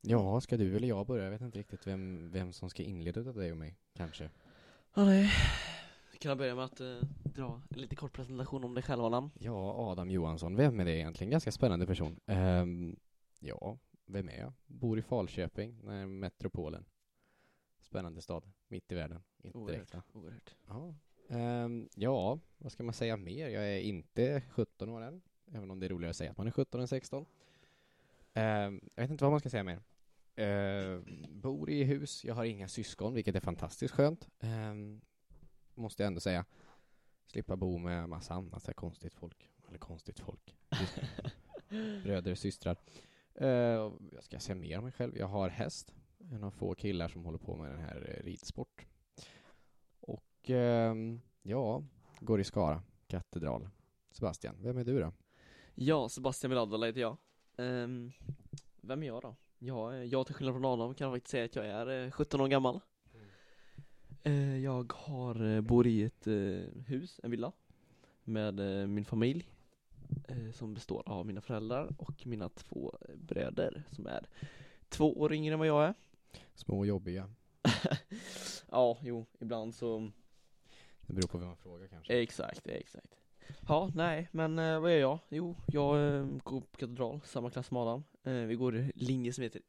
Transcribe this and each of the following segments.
Ja, ska du eller jag börja? Jag vet inte riktigt vem, vem som ska inleda utav dig och mig, kanske. Ja, nej. Kan jag börja med att eh, dra en lite kort presentation om dig själv, Adam? Ja, Adam Johansson, vem är det egentligen? Ganska spännande person. Ehm, ja, vem är jag? Bor i Falköping, nära metropolen. Spännande stad, mitt i världen. Inte direkt va? Oerhört. Ja. Ehm, ja, vad ska man säga mer? Jag är inte 17 år än, även om det är roligare att säga att man är 17 än 16. Ehm, jag vet inte vad man ska säga mer. Ehm, bor i hus, jag har inga syskon, vilket är fantastiskt skönt. Ehm, måste jag ändå säga. Slippa bo med massa annat så konstigt folk. Eller konstigt folk. Bröder och systrar. Jag ska säga mer om mig själv. Jag har häst. En av få killar som håller på med den här eh, ridsport. Och ja, går i Skara, katedral. Sebastian, vem är du då? Ja, Sebastian Miladala heter jag. Ehm, vem är jag då? Ja, eh, jag till skillnad från Adam kan jag faktiskt säga att jag är eh, 17 år gammal. Eh, jag har, eh, bor i ett eh, hus, en villa, med eh, min familj eh, som består av mina föräldrar och mina två eh, bröder som är två år yngre än vad jag är. Små och jobbiga. ja, jo, ibland så Det beror på vem man frågar kanske. Exakt, exakt. Ja, nej, men eh, vad är jag? Jo, jag eh, går på katedral, samma klass som Adam. Eh, vi går i linje som heter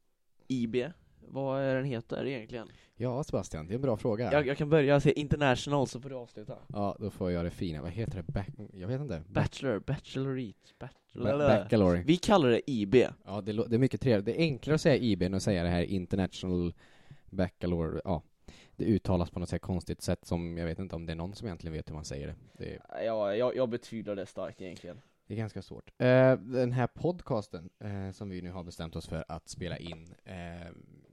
IB. Vad är den heter egentligen? Ja, Sebastian, det är en bra fråga. Jag, jag kan börja säga international så får du avsluta. Ja, då får jag det fina. Vad heter det? Back... Jag vet inte. Bachelor, bachelorette, Ba- bachelor. Baccalaureate. Vi kallar det IB. Ja, det, lå- det är mycket trevligt. Det är enklare att säga IB än att säga det här International Baccalaureate. Ja, det uttalas på något sätt konstigt sätt som jag vet inte om det är någon som egentligen vet hur man säger det. Det är, Ja, jag, jag betvivlar det starkt egentligen. det är ganska svårt. Eh, den här podcasten eh, som vi nu har bestämt oss för att spela in, eh,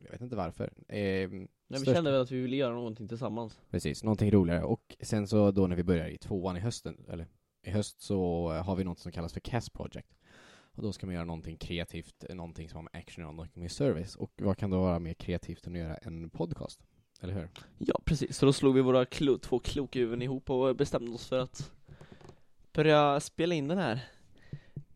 jag vet inte varför. Eh, Men vi störst- kände väl att vi ville göra någonting tillsammans. Precis, någonting roligare. Och sen så då när vi börjar i tvåan i hösten, eller i höst så har vi något som kallas för CAS Project. Och då ska man göra någonting kreativt, någonting som har med action och någonting med service. Och vad kan då vara mer kreativt än att göra en podcast? Eller hur? Ja, precis. Så då slog vi våra klo två kloka huvuden ihop och bestämde oss för att börja spela in den här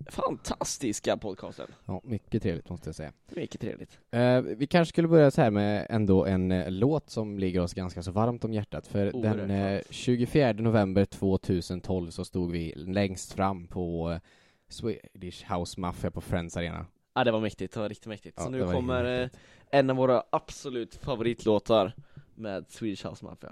fantastiska podcasten. Ja, mycket trevligt måste jag säga. Mycket trevligt. Eh, vi kanske skulle börja så här med ändå en eh, låt som ligger oss ganska så varmt om hjärtat. För Oerhört den eh, 24 november 2012 så stod vi längst fram på eh, Swedish House Mafia på Friends Arena. Ja, det var mäktigt. Det var riktigt mäktigt. Ja, så nu kommer eh, en av våra absolut favoritlåtar med Swedish House Mafia.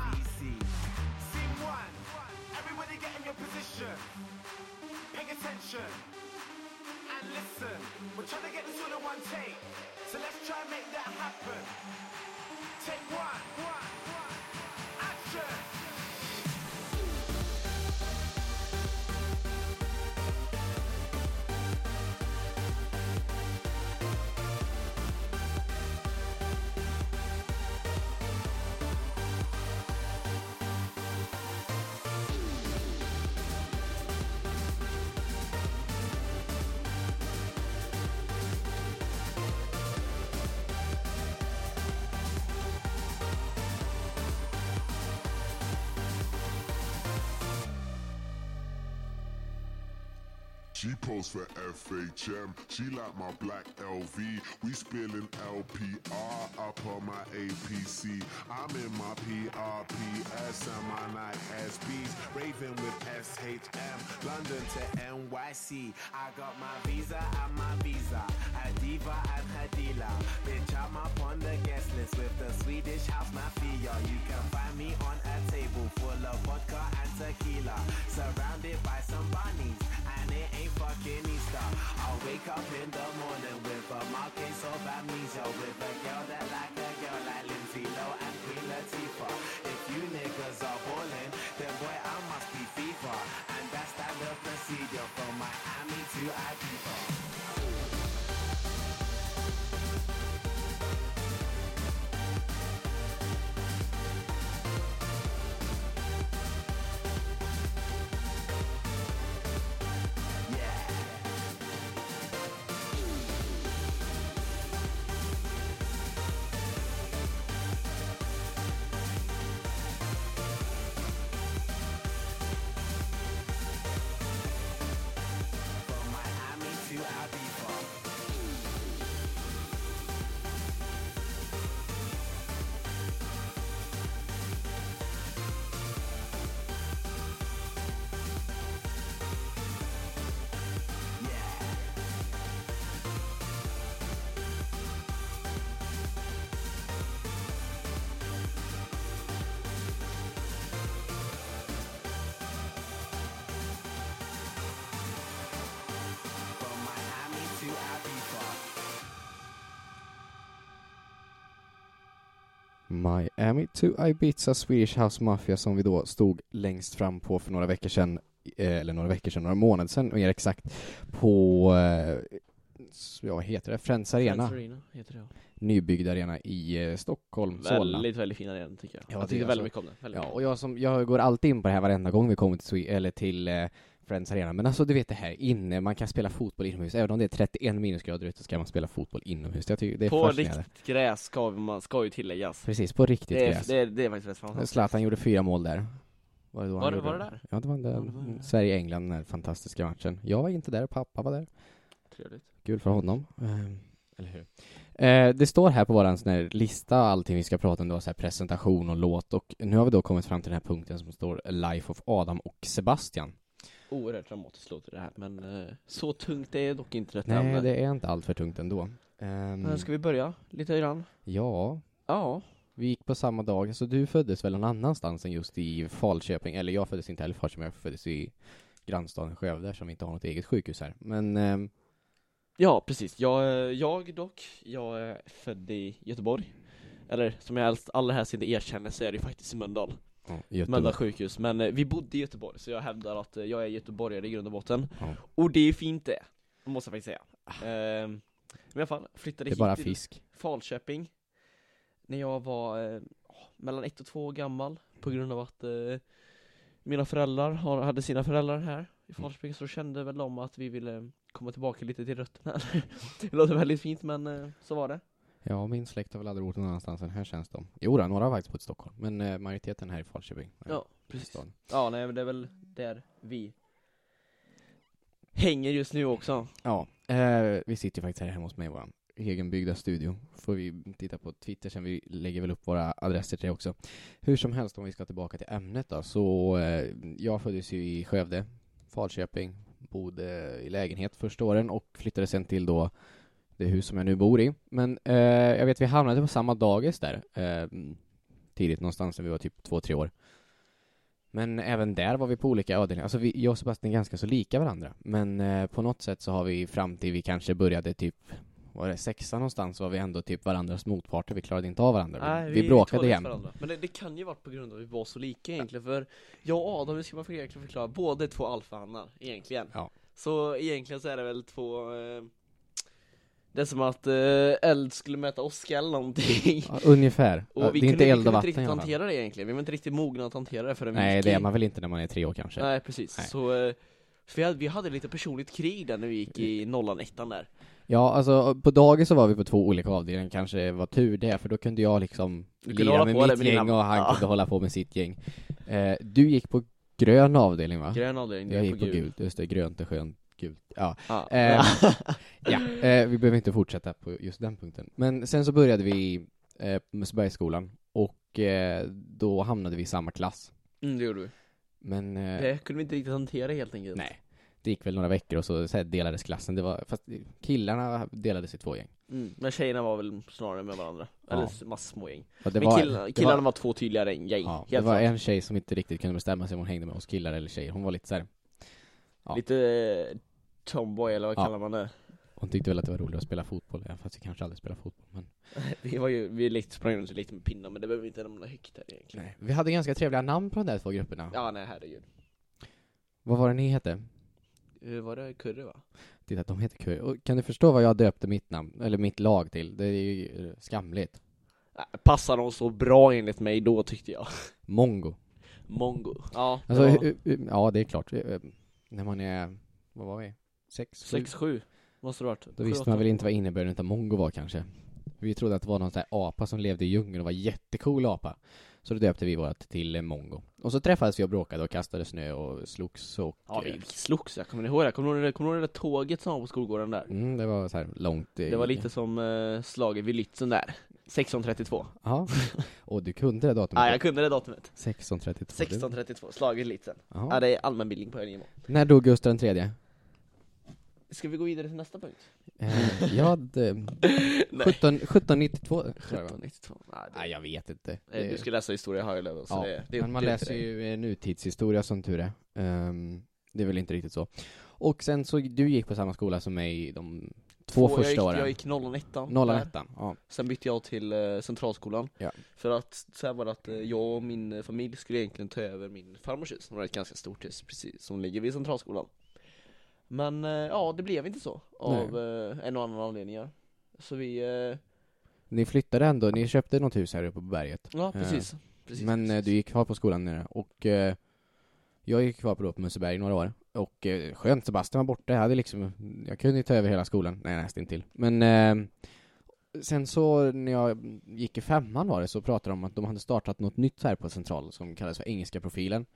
JVC. Scene one, everybody get in your position. Pay attention and listen. We're trying to get this all in one take, so let's try and make that happen. Take one, one, one, She posed for FHM. She like my black LV. We spilling LPR up on my APC. I'm in my PRPS and my Nike SBs. Raving with SHM. London to NYC. I got my visa and my visa. A diva and dealer. Bitch, I'm up on the guest list with the Swedish house mafia. You can find me on a table full of vodka and tequila. Surrounded by some bunnies. It ain't fucking Easter. I'll wake up in the morning with a mark case of amnesia. With a girl that like a Miami to Ibiza Swedish House Mafia som vi då stod längst fram på för några veckor sedan, eh, eller några veckor sedan, några månader sedan mer exakt, på, eh, ja vad heter det, Friends Arena, Friends Arena heter det ja. nybyggd arena i eh, Stockholm, Solna. Väldigt, väldigt fin arena tycker jag. Ja, jag tycker är väldigt alltså- mycket om den. Väldigt Ja, och jag, som, jag går alltid in på det här varenda gång vi kommer till, eller till Friends Arena, men alltså du vet det här inne, man kan spela fotboll inomhus, även om det är 31 minusgrader ute så kan man spela fotboll inomhus. Jag tycker det är På riktigt gräs ska, man, ska ju tilläggas. Precis, på riktigt Det är, gräs. det, är, det är faktiskt rätt fantastiskt. Zlatan gjorde fyra mål där. Var det, då Var det- var det där? Ja, det var den. Sverige-England, den här fantastiska matchen. Jag var inte där, pappa var där. Trevligt. Kul för honom. Ehm, eller hur? Eh, det står här på våran sån här lista allting vi ska prata om, då, så här presentation och låt och nu har vi då kommit fram till den här punkten som står Life of Adam och Sebastian. Oerhört dramatiskt låter det här, men eh, så tungt är dock inte detta Nej, ämne. det är inte allt för tungt ändå. Ehm, Men ska vi börja lite grann? Ja, Ja. vi gick på samma dag, så du föddes väl någon annanstans än just i Falköping, eller jag föddes inte heller i Falköping, jag föddes i grannstaden Skövde som inte har något eget sjukhus här. Men ehm, Ja, precis. Jag, eh, jag dock, jag är född i Göteborg. Eller som jag helst allra helst inte erkänner så är det ju faktiskt i Mölndal. Ja. Mölndal sjukhus. Men eh, vi bodde i Göteborg, så jag hävdar att eh, jag är göteborgare i grund och botten. Ja. Och det är fint det, måste jag faktiskt säga. Ehm, men i alla fall, flyttade hit bara till fisk. Falköping när jag var eh, mellan ett och två år gammal på grund av att eh, mina föräldrar har, hade sina föräldrar här i Falköping så kände väl de att vi ville komma tillbaka lite till rötterna. det låter väldigt fint men eh, så var det. Ja, min släkt har väl aldrig bott någon annanstans än här känns de. Jo, då, några har faktiskt bott i Stockholm, men eh, majoriteten här i Falköping. Ja, precis. Staden. Ja, nej men det är väl där vi hänger just nu också. Ja, eh, vi sitter ju faktiskt här hemma hos mig i vår egenbyggda studio. Får vi titta på Twitter sen, vi lägger väl upp våra adresser till det också. Hur som helst, om vi ska tillbaka till ämnet då, så eh, jag föddes ju i Skövde, Falköping, bodde i lägenhet första åren och flyttade sen till då det hus som jag nu bor i. Men eh, jag vet vi hamnade på samma dagis där, eh, tidigt någonstans när vi var typ två, tre år. Men även där var vi på olika avdelningar. Alltså vi, jag och Sebastian är ganska så lika varandra. Men eh, på något sätt så har vi fram till vi kanske började typ, var det sexa någonstans, var vi ändå typ varandras motparter. Vi klarade inte av varandra. vi, vi bråkade varandra. Men det, det kan ju varit på grund av att vi var så lika egentligen för jag och Adam, vi ska man egentligen förklara, båda är två alfahannar egentligen. Ja. Så egentligen så är det väl två eh, det är som att eh, eld skulle möta åska eller någonting. Ja, ungefär. Och Ja, vi det är kunde, inte vi eld kunde och inte vatten i riktigt alla fall. hantera det egentligen, vi var inte riktigt mogna att hantera det förrän vi Nej, gick det är man väl inte när man är tre år kanske. Nej precis, Nej. så eh, vi hade, vi hade lite personligt krig där när vi gick i nollan ettan där Ja, alltså på dagis så var vi på två olika avdelningar, kanske var tur det, för då kunde jag liksom kunde lira med på mitt med gäng dina- och han Ja. kunde hålla på med sitt gäng. Eh, du gick på grön avdelning va? Grön avdelning, jag gick på gul. gul, just det, grönt och skönt, gult. Ja, Ja. Eh, ja eh, vi behöver inte fortsätta på just den punkten. Men sen så började vi eh, på Mussebergsskolan och eh, då hamnade vi i samma klass. mm, det gjorde vi. Men eh, Det kunde vi inte riktigt hantera helt enkelt nej, det gick väl några veckor och så, så delades klassen. Det var, fast killarna delades i två gäng. Mm, men tjejerna var väl snarare med varandra, Ja. eller massor små gäng det Men var, killarna, killarna var, var, två tydligare gäng, ja, det var klart. en tjej som inte riktigt kunde bestämma sig om hon hängde med oss killar eller tjejer. Hon var lite så här. ja. Lite eh, tomboy eller vad Ja. kallar man det? hon tyckte väl att det var roligt att spela fotboll, även fast vi kanske aldrig spelar fotboll. Men Vi var ju, vi lekte, sprang runt lite med pinnar men det behöver vi inte nämna högt här egentligen nej. Vi hade ganska trevliga namn på de där två grupperna. Ja nej herregud Vad var det ni hette? Hur var det curry va? Titta, de heter Curry. Och Kan du förstå vad jag döpte mitt namn, eller mitt lag till? Det är ju eh, skamligt. Nej, Passar de så bra enligt mig då tyckte jag Mongo. Mongo Ja, det Alltså, var ja det är klart. Eh, När man är, vad var vi? Sex? sju? 6-7 Måste det varit Då Sju, visste man väl inte vad innebörden av mongo var kanske. Vi trodde att det var någon sån där apa som levde i djungeln och var jättecool apa. Så då döpte vi vårt till mongo. Och så träffades vi och bråkade och kastade snö och slogs och... Ja vi eh, slogs, jag kommer ni ihåg det? Kommer ni ihåg ni ihåg det där tåget som var på skolgården där? Mm, det var så här långt. eh, Det var lite som eh, slaget vid Lützen där 1632 Ja. Och du kunde det datumet? Ja jag kunde det datumet 1632. 1632, slaget vid Lützen. Ja det är allmänbildning på hög nivå När dog Gustav den tredje? Ska vi gå vidare till nästa punkt? Eh, ja, det, Nej 17, 1792 tror jag det var. 1792 Nej, det, Nej, jag vet inte. eh, Du ska läsa historia high level så ja, det, det men man det läser ju eh, nutidshistoria som tur är. Ehm, det är väl inte riktigt så. Och sen så, du gick på samma skola som mig de två jag första gick, åren. Jag gick nollan ettan. Nollan ettan, ja. Sen bytte jag till eh, centralskolan. Ja. För att, så här var det att eh, jag och min familj skulle egentligen ta över min farmors hus, som var ett ganska stort hus precis, som ligger vid centralskolan. Men eh, ja, det blev inte så, av eh, en och annan anledningar. Så vi, eh, Ni flyttade ändå, ni köpte något hus här uppe på berget. ja precis. precis Men eh, precis. du gick kvar på skolan nere och eh, jag gick kvar på, då på Museberg några år. Och eh, skönt, Sebastian var borta. Jag hade liksom, jag kunde ju ta över hela skolan. Nej, nästan till. Men eh, sen så när jag gick i femman var det så pratade de om att de hade startat något nytt här på central som kallades för engelska profilen.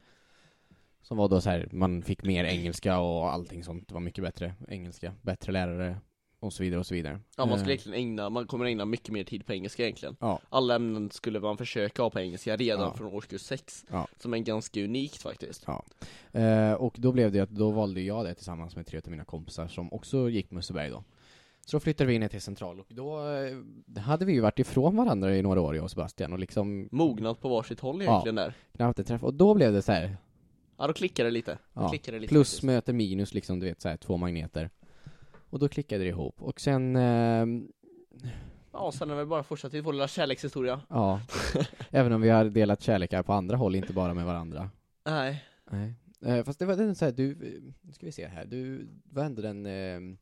Som var då så här, man fick mer engelska och allting sånt var mycket bättre. Engelska, bättre lärare och så vidare och så vidare. Ja man skulle Eh, egentligen ägna, man kommer ägna mycket mer tid på engelska egentligen. Ja. Alla ämnen skulle man försöka ha på engelska redan Ja. från årskurs 6. Ja. Som är ganska unikt faktiskt. Eh, och då blev det att då valde jag det tillsammans med tre av mina kompisar som också gick Museberg då. Så då flyttade vi ner till Central och då eh, hade vi ju varit ifrån varandra i några år, jag och Sebastian, och liksom Mognat på varsitt håll egentligen där. knappt träffat. Och då blev det så här, Ja då klickade det lite. Ja, klickade lite plus faktiskt. möter minus, liksom du vet så här, två magneter. Och då klickade det ihop. Och sen, eh, Ja sen är det bara fortsatt till vår lilla kärlekshistoria. ja, även om vi har delat kärlekar på andra håll, inte bara med varandra. Nej. Nej. Eh, fast det var den så här, du, eh, nu ska vi se här, du var ändå den eh,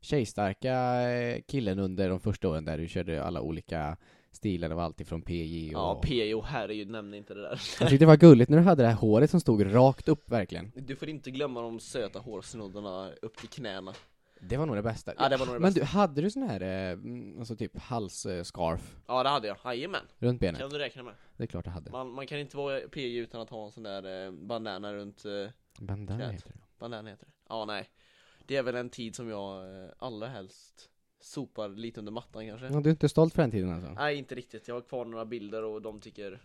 tjejstarka eh, killen under de första åren där du körde alla olika stilar, det var alltid från PJ och... Ja PO, herregud nämn inte det där. Jag tyckte det var gulligt när du hade det här håret som stod rakt upp verkligen. Du får inte glömma de söta hårsnoddarna upp till knäna. Det var nog det bästa. Ja det var nog det Men bästa. du, hade du sån här, eh, mm, alltså typ halsscarf Ja det hade jag, jajamän. runt benet? Kan du räkna med. Det är klart jag hade. Man, man kan inte vara PJ utan att ha en sån där eh, bandana runt, eh, Bandana knät. heter det. bandana heter det. Ja nej. Det är väl en tid som jag allra helst sopar lite under mattan kanske. Ja, du är inte stolt för den tiden alltså? Nej inte riktigt, jag har kvar några bilder och de tycker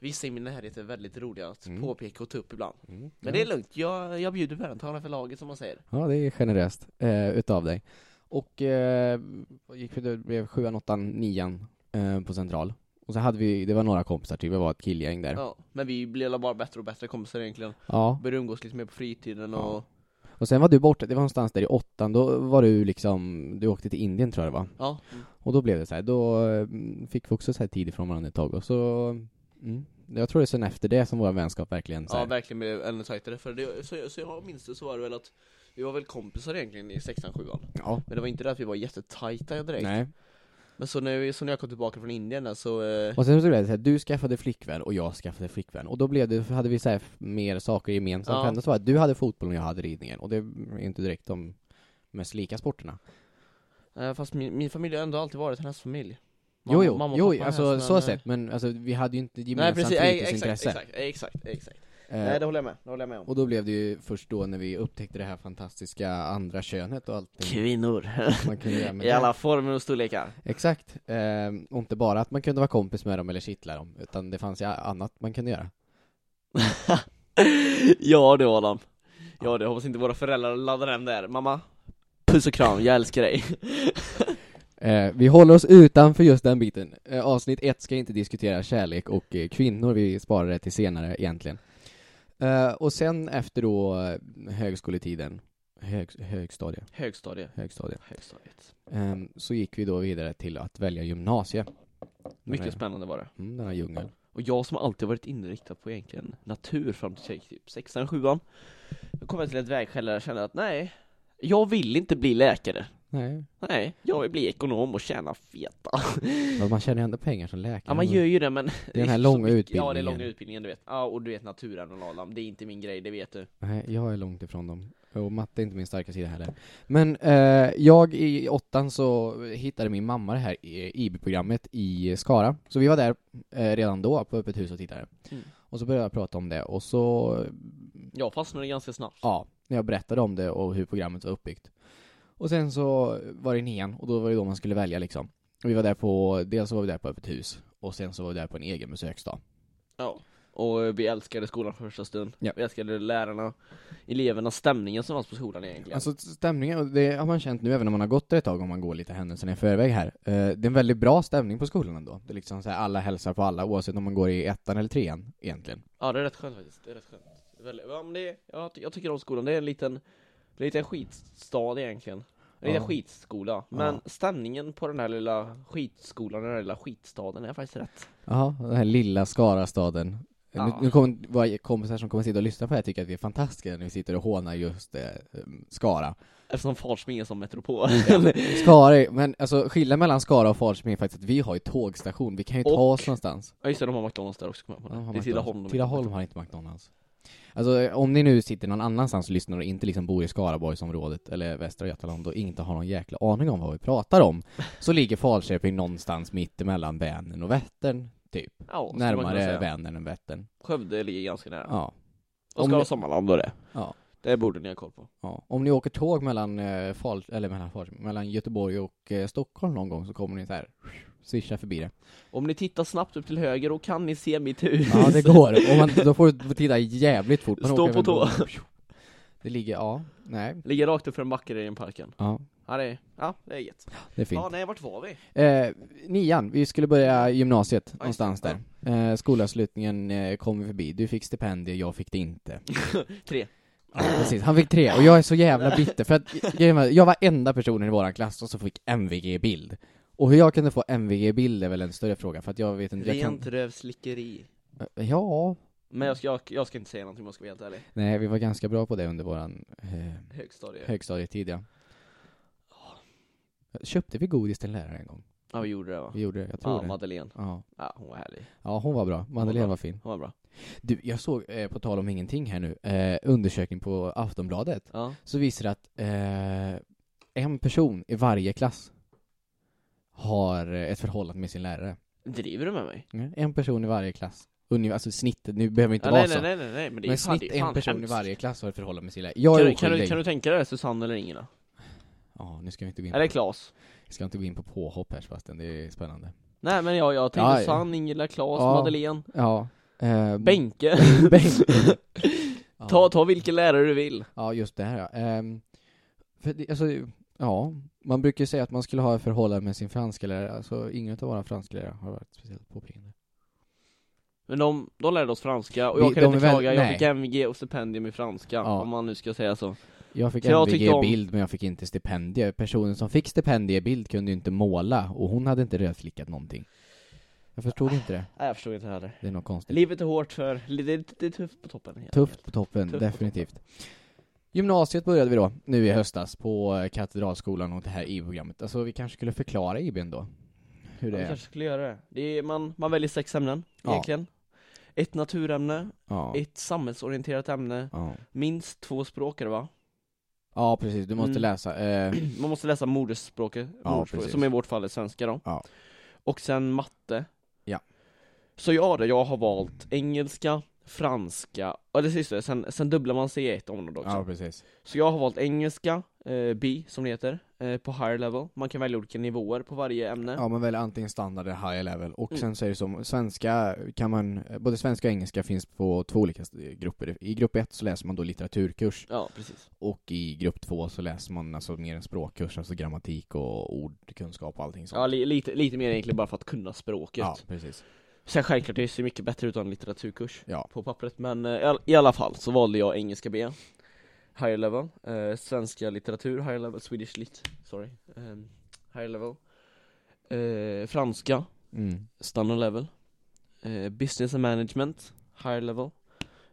Vissa i min närhet är väldigt roliga att Mm. påpeka och ta upp ibland. Mm. Men det är lugnt, jag, jag bjuder på den, talar för laget som man säger. Ja, det är generöst eh, utav dig. Och eh, gick vi, det blev sjuan, åttan, nian eh, på central. Och så hade vi, det var några kompisar till, vi var ett killgäng där. Ja, men vi blev bara bättre och bättre kompisar egentligen. Ja. Började umgås lite mer på fritiden och Ja. Och sen var du borta, det var någonstans där i åttan, då var du liksom, du åkte till Indien tror jag det var. ja. Mm. Och då blev det så här, då eh, fick vi också så här tid ifrån varandra ett tag och så, mm, jag tror det är sen efter det som vår vänskap verkligen så ja verkligen blev ännu tajtare. För det, så, så jag minns det så var det väl att vi var väl kompisar egentligen i sexan, sjuan. ja. Men det var inte det att vi var jättetajta direkt. Nej. Men så när, vi, så när jag kom tillbaka från Indien där så, eh, Och sen så blev det så här, du skaffade flickvän och jag skaffade flickvän. Och då blev det, hade vi så här mer saker gemensamt. Ja. Så var det, du hade fotbollen och jag hade ridningen. Och det är inte direkt de mest lika sporterna. eh, fast min, min familj har ändå alltid varit en hästfamilj. jo, jo, mamma och jo pappa alltså så men, sett. Men alltså, vi hade ju inte gemensamt precis, nej, exakt, fritidsintresse. exakt, exakt, exakt. Eh, Nej det håller jag med, det håller jag med om. och då blev det ju först då när vi upptäckte det här fantastiska andra könet och allting Kvinnor. man kunde göra med I det. alla former och storlekar. Exakt. Eh, och inte bara att man kunde vara kompis med dem eller kittla dem, utan det fanns ju annat man kunde göra. ja det Adam. Ja det, hoppas inte våra föräldrar laddar hem där. Mamma, puss och kram, jag älskar dig. Eh, vi håller oss utanför just den biten. Eh, avsnitt ett ska inte diskutera kärlek och eh, kvinnor, vi sparar det till senare egentligen. Eh, och sen efter då eh, högskoletiden, hög, högstadie, Högstadie. högstadie, Högstadiet. eh, så gick vi då vidare till att välja gymnasie. Mycket spännande var det. Mm, den här djungeln. Och jag som alltid varit inriktad på egentligen natur fram till typ sexan, sjuan. Då kom jag till ett vägskäl där jag kände att nej, jag vill inte bli läkare. Nej, Nej, jag vill bli ekonom och tjäna feta. men man tjänar ju ändå pengar som läkare. Ja man gör ju det men Det är den här långa mycket- Ja det är utbildningen. långa utbildningen du vet. Ja och du vet naturen och Adam, det är inte min grej, det vet du. Nej, jag är långt ifrån dem. Och matte är inte min starka sida heller. Men eh, jag i åttan så hittade min mamma det här IB-programmet i Skara. Så vi var där eh, redan då på öppet hus och tittade. Mm. Och så började jag prata om det och så, Jag fastnade ganska snabbt. ja, när jag berättade om det och hur programmet var uppbyggt. Och sen så var det nian och då var det då man skulle välja liksom. Och vi var där på, dels var vi där på öppet hus och sen så var vi där på en egen besöksdag. Ja. Och vi älskade skolan från första stund. Ja. Vi älskade lärarna, eleverna, stämningen som fanns på skolan egentligen. Alltså stämningen, det har man känt nu även om man har gått där ett tag, om man går lite händelserna i förväg här. Eh, det är en väldigt bra stämning på skolan ändå. Det är liksom så här, alla hälsar på alla oavsett om man går i ettan eller trean egentligen. Ja det är rätt skönt faktiskt, det är rätt skönt. Väldigt, ja, men det jag, jag tycker om skolan, det är en liten, det är en liten skitstad egentligen. Ja. en skitskola, men Ja. stämningen på den här lilla skitskolan, den här lilla skitstaden är faktiskt rätt. Ja, den här lilla Skarastaden. Nu, Ja. nu kommer våra kompisar som kommer sitta och lyssna på det här tycka att vi är fantastiska när vi sitter och hånar just eh, Skara. Eftersom Falköping är som metropol. Skara, är- men alltså skillnaden mellan Skara och Falköping är faktiskt att vi har ju tågstation, vi kan ju ta Och- oss någonstans. ja just det, de har McDonalds där också, kom jag på Ja, har Det är McDonald's. Tidaholm. Tidaholm har inte McDonalds. Alltså om ni nu sitter någon annanstans och lyssnar och inte liksom bor i Skaraborgsområdet eller Västra Götaland och inte har någon jäkla aning om vad vi pratar om, så ligger Falköping någonstans mitt emellan Vänern och Vättern, typ. Ja, Närmare. Vänern än Vättern. Skövde ligger ganska nära. Ja. Och Om ska ni- Sommarland och det. Ja. Det borde ni ha koll på. Ja, om ni åker tåg mellan, eh, Fal eller mellan, Falköping, mellan Göteborg och eh, Stockholm någon gång så kommer ni så här swisha förbi det. Om ni tittar snabbt upp till höger, då kan ni se mitt hus. Ja, det går. Och man, då får du titta jävligt fort. Man Stå på tå. Det ligger, ja, nej, Ligger rakt upp för en backe i parken. ja, Ja, det är, ja, det är gött. det är fint. Ja, nej, vart var vi? Eh, nian, vi skulle börja gymnasiet just någonstans där. Eh, skolavslutningen eh, kom vi förbi. Du fick stipendier, jag fick det inte. Tre. Ja, precis. Han fick tre, och jag är så jävla bitter för att jag var enda personen i våran klass som fick MVG bild. Och hur jag kunde få MVG bild är väl en större fråga, för att jag vet inte, Rent kan... rövslickeri. Ja, Men jag ska, jag, jag ska inte säga någonting om jag ska vara helt ärlig. nej vi var ganska bra på det under våran eh, Högstadie. högstadietid ja. Köpte vi godis till lärare en gång? Ja, vi gjorde det va? Vi gjorde det, jag tror Ja, det. Madeleine. Ja. Ja, hon var härlig. ja, hon var bra. Madeleine bra. var fin. Hon var bra. Du, jag såg, eh, på tal om ingenting här nu, eh, undersökning på Aftonbladet. Ja. Så visar det att eh, en person i varje klass har ett förhållande med sin lärare. Driver du med mig? En person i varje klass. Ungefär, alltså snittet, nu behöver inte Ja, vara nej, så. nej, nej, nej, men det är men snitt en person hemskt. i varje klass har ett förhållande med sin lärare. Jag är kan, du, kan, du, oskyldig. kan du tänka dig Susanne eller Ingela? Ja, nu ska vi inte gå in Eller på, Klas? vi ska inte gå in på påhopp här Sebastian, det är spännande. Nej men jag, jag tänkte Ja, ja. Susanne, Ingela, Klas, Ja. Madeleine, Ja. Eh, Benke. Benke. ja. ta, ta vilken lärare du vill. Ja, just det här ja. Ehm, för det, alltså, ja, man brukar ju säga att man skulle ha ett förhållande med sin franska lärare, alltså ingen av våra fransklärare har varit speciellt påpekande. Men de, de lärde oss franska och Vi- jag kan de inte väl- klaga, jag nej. fick MVG och stipendium i franska, Ja. om man nu ska säga så. Jag fick Så jag MVG om- bild men jag fick inte stipendier. Personen som fick stipendiebild kunde ju inte måla och hon hade inte rödflickat någonting. Jag förstod inte det. Nej jag förstår inte heller. Det är något konstigt. Livet är hårt för, det är, det är tufft på toppen. Tufft på toppen, Tufft på definitivt. Gymnasiet började vi då, nu i höstas, på eh, Katedralskolan och det här IB-programmet. Alltså vi kanske skulle förklara IBn då? Hur Ja, det vi är? kanske skulle göra det. det är, man, man väljer sex ämnen, Ja. egentligen. Ett naturämne, Ja. ett samhällsorienterat ämne, Ja. minst två språkare va? ja, precis. Du måste Mm. läsa. Eh, Man måste läsa modersspråket, Ja, modersspråket som i vårt fall är svenska då. Ja. Och sen matte. Ja. Så då, jag har valt engelska, franska, och det sista, sen, sen dubblar man sig i ett område också. ja, precis. Så jag har valt engelska, eh, B som det heter, eh, på higher level. Man kan välja olika nivåer på varje ämne. Ja, man väljer antingen standard eller high level. Och Mm. sen så är det som, svenska kan man, både svenska och engelska finns på två olika grupper. I grupp ett så läser man då litteraturkurs. Ja, precis. Och i grupp två så läser man alltså mer en språkkurs, alltså grammatik och ordkunskap och allting sånt. Ja, li, lite, lite mer egentligen bara för att kunna språket. ja precis. Sen självklart, det ser mycket bättre ut en litteraturkurs Ja. på pappret, men eh, i all- i alla fall så valde jag engelska B. Higher level, eh, svenska litteratur, higher level, Swedish lit, sorry. Um, Higher level. Eh, Franska, Mm. standard level. Eh, Business and management, higher level.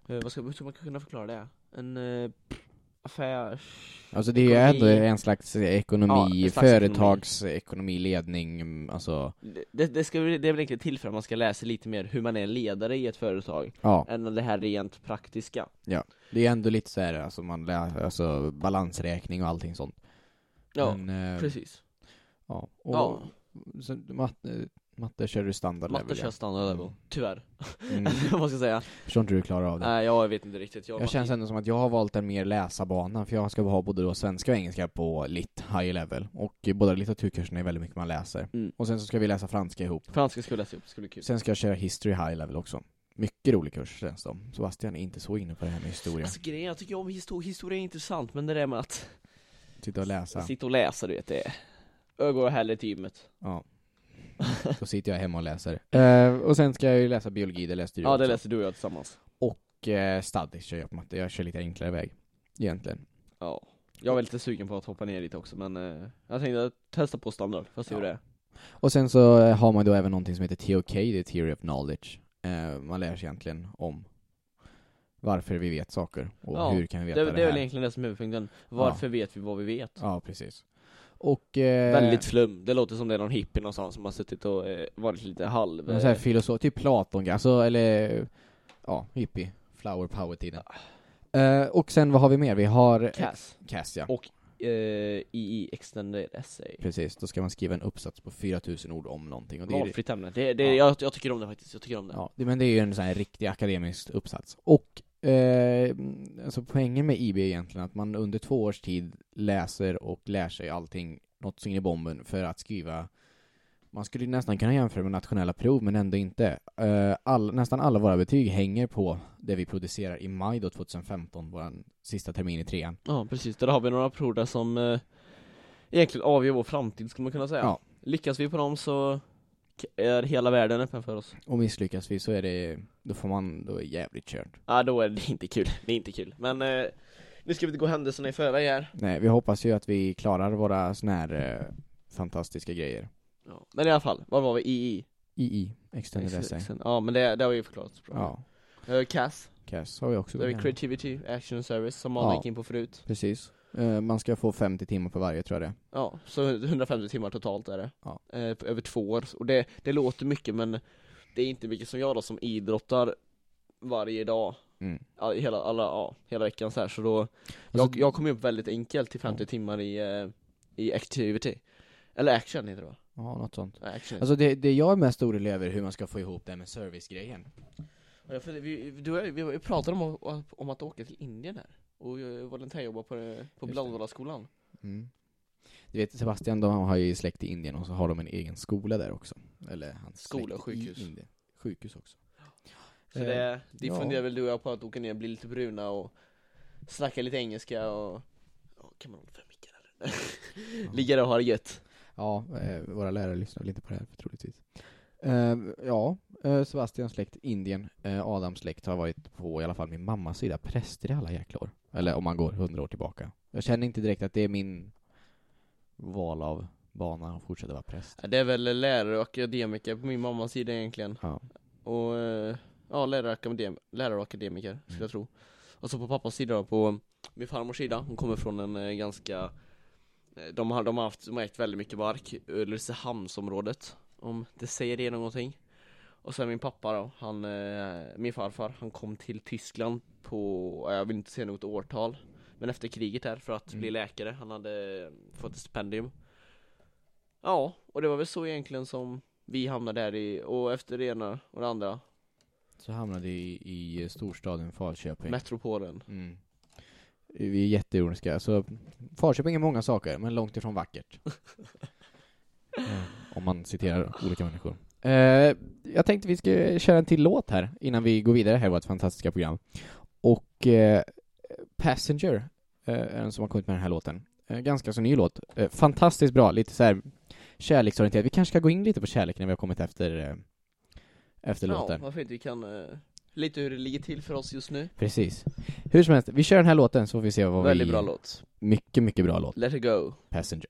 Eh, Vad ska, hur ska man kunna förklara det? En eh, affärs... Alltså det är ju ändå en slags ekonomi, Ja, slags företagsekonomi, ledning, mm, alltså, Det, det, ska, det är väl egentligen till för att man ska läsa lite mer hur man är ledare i ett företag ja. än det här rent praktiska Det är ändå lite så här, alltså man lär, alltså balansräkning och allting sånt. Ja, Men, eh, precis Ja. Och Ja. Så, matte, matte kör du standard Matte level, kör ja. standard level, Mm. tyvärr Mm. Vad ska säga Förstår inte hur du klarar av det. Nej jag vet inte riktigt Jag känns ändå som att jag har valt en mer läsarbana, för jag ska ha både då svenska och engelska på lit, high level. Och båda litteraturkurserna är väldigt mycket man läser. Mm. Och sen så ska vi läsa franska ihop. Franska skulle jag läsa upp, skulle bli kul Sen ska jag köra history high level också. Mycket rolig kurs känns det. Sebastian är inte så inne på det här med historia. Alltså grejen, jag tycker om historia, historia är intressant men det där med att Sitta och läsa. sitta och läsa du vet det Jag går hellre till gymmet Ja. Då sitter jag hemma och läser. Eh, och sen ska jag ju läsa biologi, det läste du Ja det också. läser du och jag tillsammans Och eh, stadig kör jag på matte. Jag kör lite enklare väg. Egentligen. Ja Jag är lite sugen på att hoppa ner dit också men eh, jag tänkte testa på standard, får se hur det är. Och sen så eh, har man då även någonting som heter TOK, det är Theory of Knowledge. Eh, man lär sig egentligen om varför vi vet saker och Ja, hur kan vi veta Det, det, det är väl här. egentligen det som är huvudpunkten. Varför vet vi vad vi vet? Ja, precis. Och... Eh, Väldigt flum, det låter som det är någon hippie någonstans som har suttit och eh, varit lite halv... Eh, filosof, typ Platon, alltså, eller ja, hippie, flower power-tiden. Eh, och sen vad har vi mer? Vi har Cass. Cass ja. Och eh, II Extended Essay. Precis, då ska man skriva en uppsats på 4000 ord om någonting. Och det är, Valfritt ämne. Det, det, Ja. jag, jag tycker om det faktiskt, jag tycker om det. ja, det, men det är ju en sån här riktig akademisk uppsats. Och eh, alltså poängen med IB är egentligen att man under två års tid läser och lär sig allting, något som in i bomben, för att skriva man skulle nästan kunna jämföra med nationella prov, men ändå inte. Eh, all, nästan alla våra betyg hänger på det vi producerar i maj då 2015, vår sista termin i trean. Ja, precis. Där har vi några prov där som eh, egentligen avgör vår framtid, skulle man kunna säga. Ja. Lyckas vi på dem så är hela världen öppen för oss. Och misslyckas vi så är det, då får man, då är det jävligt kört. Ja, då är det inte kul. Det är inte kul. Men eh, nu ska vi inte gå händelserna i förväg här. Nej, vi hoppas ju att vi klarar våra såna här eh, fantastiska grejer. Ja. Men i alla fall, vad var vi? II? II, Extended Essay. Ja, men det, det har vi ju förklarat bra. Ja, Eh, CAS, CAS har vi också. då har vi. Creativity Action Service som man Ja. gick in på förut. Precis. Eh, man ska få 50 timmar på varje tror jag det Ja, så 150 timmar totalt är det. Ja. Eh, över två år. Och det, det låter mycket men det är inte mycket som jag då som idrottar varje dag. mm. All, hela, alla, ja, hela veckan så här. så då Alltså- jag, jag kom upp väldigt enkelt till 50 timmar i, eh, i activity. Eller action heter det va? Ja, något sånt. Action. Alltså det, det jag är mest orolig över är hur man ska få ihop det här med servicegrejen. Funderar- vi, du, vi, pratade om, om att åka till Indien här. Och eh, volontärjobba på, eh, på. Blandvalla-skolan. Mm. Du vet Sebastian, de har ju släkt i Indien och så har de en egen skola där också. Eller hans Skola och sjukhus. i Indien. Sjukhus också. Så Eh, det, det ja. funderar väl du och jag på att åka ner och bli lite bruna och snacka lite engelska och kan man hålla för micken eller? Ligga där och ha det gött. Ja, eh, våra lärare lyssnar väl inte på det här troligtvis. Eh, ja, eh, Sebastians släkt Indien, eh, Adams släkt har varit på, i alla fall min mammas sida, präster i alla jäkla år. Eller om man går hundra år tillbaka. Jag känner inte direkt att det är min val av bana att fortsätta vara präst. Det är väl lärare och akademiker på min mammas sida egentligen. Ja. Och eh, ja, lärare, akadem- lärare och akademiker skulle jag tro. Och så på pappas sida då, på min farmors sida, hon kommer från en eh, ganska eh, de har, de har haft, de har ägt väldigt mycket mark, Ulricehamnsområdet Om det säger det någonting Och sen min pappa då, han, eh, min farfar, han kom till Tyskland på, ja, jag vill inte säga något årtal Men efter kriget där för att Mm. bli läkare, han hade eh, fått ett stipendium Ja, och det var väl så egentligen som vi hamnade där i, och efter det ena och det andra, Så hamnade i, i storstaden Falköping. metropolen Mm. Vi är jätteironiska, så Falköping är många saker, men långt ifrån vackert. Eh, Om man citerar olika människor. Eh, jag tänkte vi ska köra en till låt här innan vi går vidare här i vårt fantastiska program. Och eh, Passenger eh, är den som har kommit med den här låten. Eh, ganska så ny låt. Eh, fantastiskt bra, lite så här kärleksorienterad. Vi kanske ska gå in lite på kärlek när vi har kommit efter, efter Ja, låten. varför inte vi kan, lite hur det ligger till för oss just nu Precis. Hur som helst, vi kör den här låten så får vi se vad Väldigt vi... bra låt Mycket, mycket bra låt. Let it go Passenger.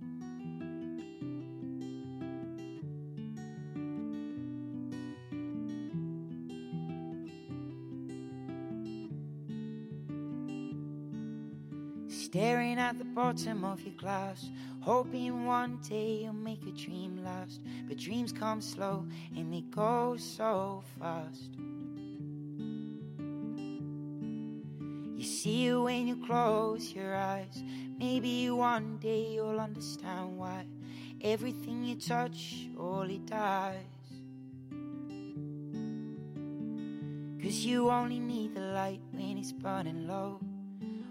Staring at the bottom of your glass, hoping one day you'll make a dream last. But dreams come slow and they go so fast. You see it when you close your eyes. Maybe one day you'll understand why everything you touch only dies. Cause you only need the light when it's burning low.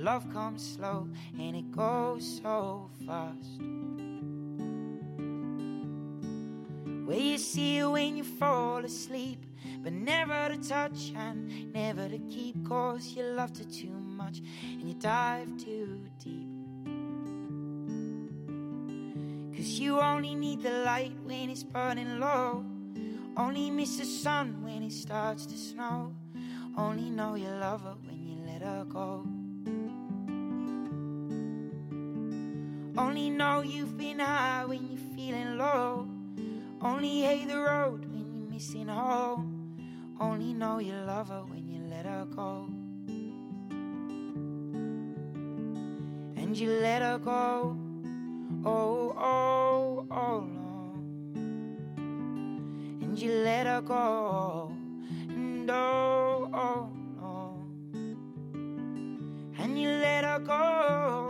Love comes slow and it goes so fast. Where you see it when you fall asleep, but never to touch and never to keep. Cause you loved her too much and you dive too deep. Cause you only need the light when it's burning low. Only miss the sun when it starts to snow. Only know you love her when you let her go. Only know you've been high when you're feeling low. Only hate the road when you're missing home. Only know you love her when you let her go. And you let her go. Oh, oh, oh, no. And you let her go. And oh, oh, no. And you let her go.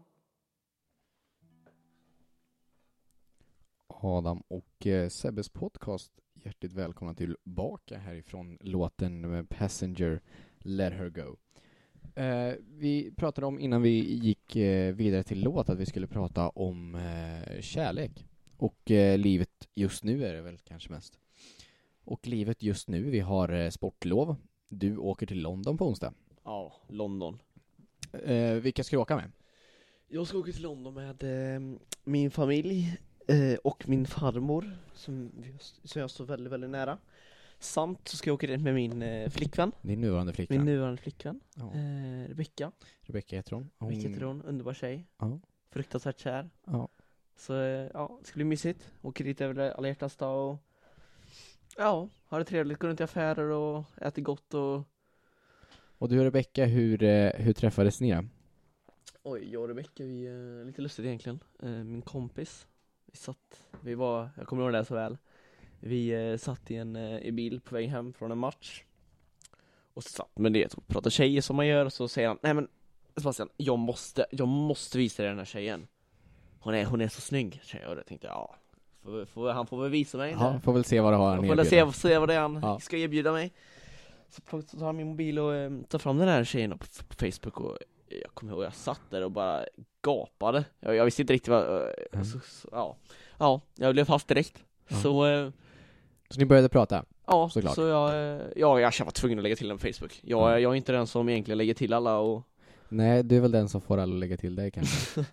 Adam och eh, Sebbes podcast. Hjärtligt välkomna tillbaka härifrån låten med Passenger Let Her Go. Eh, vi pratade om innan vi gick eh, vidare till låt att vi skulle prata om eh, kärlek. Och eh, livet just nu är det väl kanske mest. Och livet just nu, vi har eh, sportlov. Du åker till London på onsdag. Ja, London. Eh, vilka ska du åka med? Jag ska åka till London med eh, min familj eh, och min farmor som, vi- som jag står väldigt, väldigt nära. Samt så ska jag åka dit med min eh, flickvän, Din nuvarande flickvän? min nuvarande flickvän, ja. eh, Rebecka. Rebecka heter hon. hon... Vilket heter hon? Underbar tjej. Ja. Fruktansvärt kär. Ja. Så eh, ja, det ska bli mysigt. Åker dit över alla hjärtans dag och ja, har det trevligt, går runt i affärer och äter gott och Och du och Rebecka, hur, eh, hur träffades ni då? Oj, jag och Rebecka, vi, lite lustigt egentligen. Eh, min kompis, vi satt, vi var, jag kommer ihåg det så väl. Vi eh, satt i en eh, i bil på väg hem från en match. Och satt med det och pratade tjejer som man gör och så säger han, nej men Sebastian, jag måste, jag måste visa dig den här tjejen. Hon är, hon är så snygg. Jag- Och då tänkte jag, ja, får, får, han får väl visa mig. Ja, får väl se vad du har han får väl erbjuder. se, se vad det är han Ja. ska erbjuda mig. Så tar han min mobil och eh, tar fram den här tjejen på, på Facebook och jag kommer ihåg, jag satt där och bara gapade. Jag, jag visste inte riktigt vad, eh, Mm. så, så, ja. ja, jag blev fast direkt. Ja. Så, eh, Så ni började prata? ja, Såklart. så jag, eh, ja, jag var tvungen att lägga till den på Facebook. Jag, Mm. jag är inte den som egentligen lägger till alla och Nej, du är väl den som får alla att lägga till dig kanske?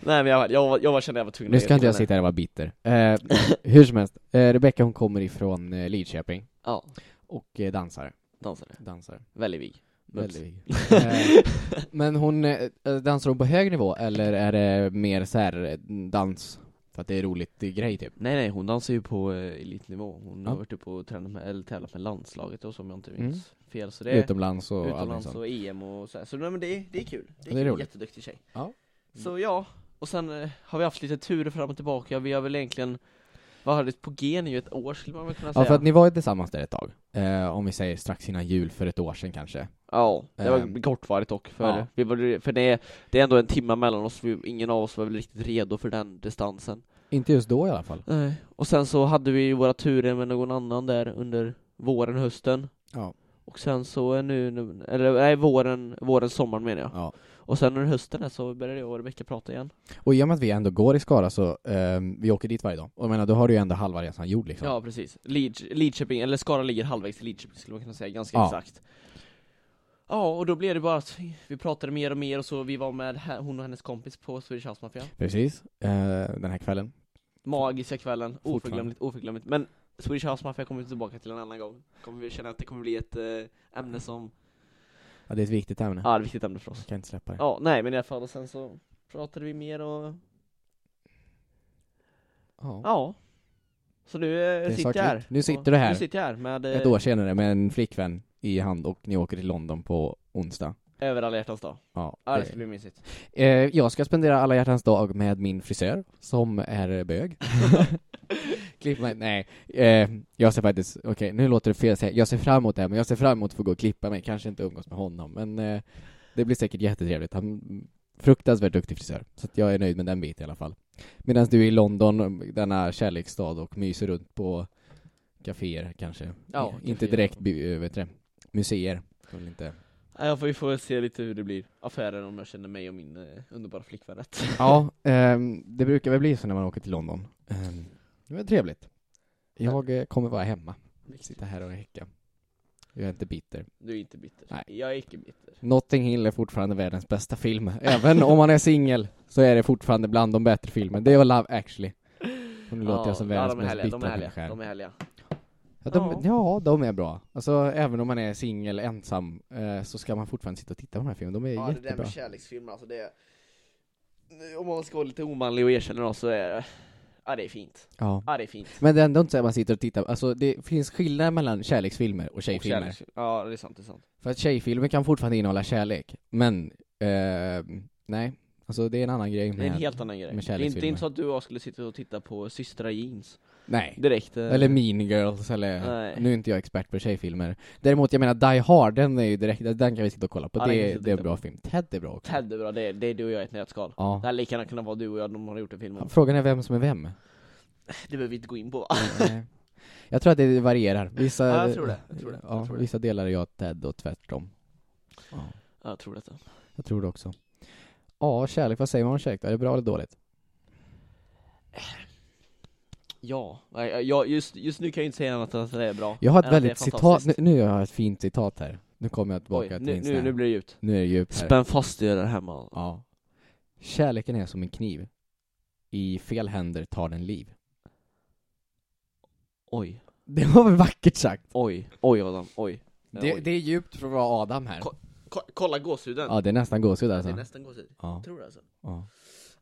Nej men jag, jag, jag var kände jag var tvungen Nu ska inte jag sitta här och vara bitter. Eh, hur som helst, eh, Rebecca hon kommer ifrån eh, Lidköping Ja, och eh, dansar. dansare. dansar. Väldigt vig. Väldigt eh, Men hon, eh, dansar hon på hög nivå eller är det mer så här eh, dans för att det är roligt i grej typ? Nej nej, hon dansar ju på eh, elitnivå. Hon Ja. har varit uppe och tränat med, eller tävlat med landslaget och som jag inte minns Mm. fel. Så det är Utomlands och utomlands och EM och så här. Så nej, men det, är- det är kul. Det är, Det är roligt. Jätteduktig tjej. Ja. Så ja, och sen eh, har vi haft lite turer fram och tillbaka. Vi har väl egentligen varit på G nu ett år skulle man väl kunna Ja säga. för att ni var ju tillsammans där ett tag. Eh, om vi säger strax innan jul för ett år sedan kanske. Ja, det var Ehm, kortvarigt dock. För, ja. vi var, för det, är, det är ändå en timme mellan oss. Vi, ingen av oss var väl riktigt redo för den distansen. Inte just då i alla fall. Nej. Och sen så hade vi ju våra turer med någon annan där under våren, hösten. Ja. Och sen så är nu, nu eller nej våren, våren, sommaren menar jag. ja. Och sen under hösten här så började jag och Rebecka prata igen. Och i och med att vi ändå går i Skara så, ehm, vi åker dit varje dag. Och jag menar, då har du ju ändå halva resan gjord liksom. Ja precis. Lid, Lidköping, eller Skara ligger halvvägs till Lidköping skulle man kunna säga, ganska Ja. exakt. Ja, och då blev det bara att vi pratade mer och mer och så, vi var med hon och hennes kompis på Swedish House Mafia. Precis. Eh, den här kvällen. Magiska kvällen, oförglömligt, oförglömligt. Men Swedish House Mafia kommer vi tillbaka till en annan gång. Kommer vi känna att det kommer bli ett eh, ämne som, Ja, det är ett viktigt ämne. ja det är ett viktigt ämne för oss. Jag kan inte släppa det. Ja, nej men i alla fall, och sen så pratade vi mer och, Ja. ja. Så nu eh, är sitter jag här. Nu sitter du här. Nu sitter jag här med eh, Ett år senare med en flickvän i hand och ni åker till London på onsdag. över alla hjärtans dag. Ja. Ja, det eh, ska bli mysigt. Eh, jag ska spendera alla hjärtans dag med min frisör, som är bög. Klipp mig, nej. Eh, jag ser faktiskt, okej nu låter det fel att säga, jag ser fram emot det här, men jag ser fram emot att få gå och klippa mig, kanske inte umgås med honom, men eh, det blir säkert jättetrevligt. Han fruktansvärt duktig frisör, så att jag är nöjd med den biten i alla fall. Medan du är i London, denna kärleksstad, och myser runt på kaféer kanske. Ja, inte kaféer. direkt, by- eh, vet du, det, museer. Vill inte Ja, jag får få se lite hur det blir. Affärer om jag känner mig och min eh, underbara flickvän rätt. Ja, ehm, det brukar väl bli så när man åker till London. Ehm, det var trevligt. Jag eh, kommer vara hemma. Sitta här och häcka. Jag är inte bitter. Du är inte bitter. Nej. Jag är icke bitter. Notting Hill är fortfarande världens bästa film. Även om man är singel så är det fortfarande bland de bättre filmerna. Det är Love actually. Och nu låter jag som ja, världens de är mest härliga, bittra människa de är härliga. Ja, de, Ja. ja, de är bra. Alltså även om man är singel, ensam, eh, så ska man fortfarande sitta och titta på de här filmerna. De är Ja, det där jättebra. med kärleksfilmer, alltså det är... Om man ska vara lite omanlig och erkänna då så är det... Ja, det är fint. Ja. Ja, det är fint. Men det är ändå inte så att man sitter och tittar, alltså det finns skillnad mellan kärleksfilmer och Och tjejfilmer. kärleksfilm. Ja, det är sant, det är sant. För att tjejfilmer kan fortfarande innehålla kärlek, men eh, nej, alltså det är en annan grej med, Det är en helt annan grej. Det är inte, inte så att du och jag skulle sitta och titta på Systrar Jeans Nej. direkt. eh. Eller Mean Girls, eller, Nej. nu är inte jag expert på tjejfilmer. Däremot, jag menar Die Hard, den är ju direkt, den kan vi sitta och kolla på, Ja, det, sitta det är en bra på. film. Ted är bra också. Ted är bra, det är, det är du och jag i ett nötskal. Ja. Det hade lika gärna kunnat vara du och jag, de har gjort en film Ja. Frågan är vem som är vem. Det behöver vi inte gå in på. Nej. jag tror att det varierar. Vissa, Ja, jag tror det. Jag tror det. Ja, Jag tror det. vissa delar är jag Ted och tvärtom. Ja, Ja, jag tror detta. jag tror det också. Ja, kärlek, vad säger man om kärlek då? Är det bra eller dåligt? Ja, Nej, jag, just, just nu kan jag inte säga annat än att det är bra. Jag har ett Än att det är väldigt citat, fantastiskt. nu, nu har jag ett fint citat här. Nu kommer jag tillbaka Oj, till nu, min nu, nu blir det djupt. nu är det djupt här. Spänn fast er där hemma. Ja. Kärleken är som en kniv. I fel händer tar den liv. Oj, Det var väl vackert sagt? oj, oj Adam, oj. Det, oj. det är djupt för att vara Adam här. Ko- kolla gåshuden. Ja, det är nästan gåshud Ja, alltså. Det är nästan gåshud. Ja, Tror du alltså? ja.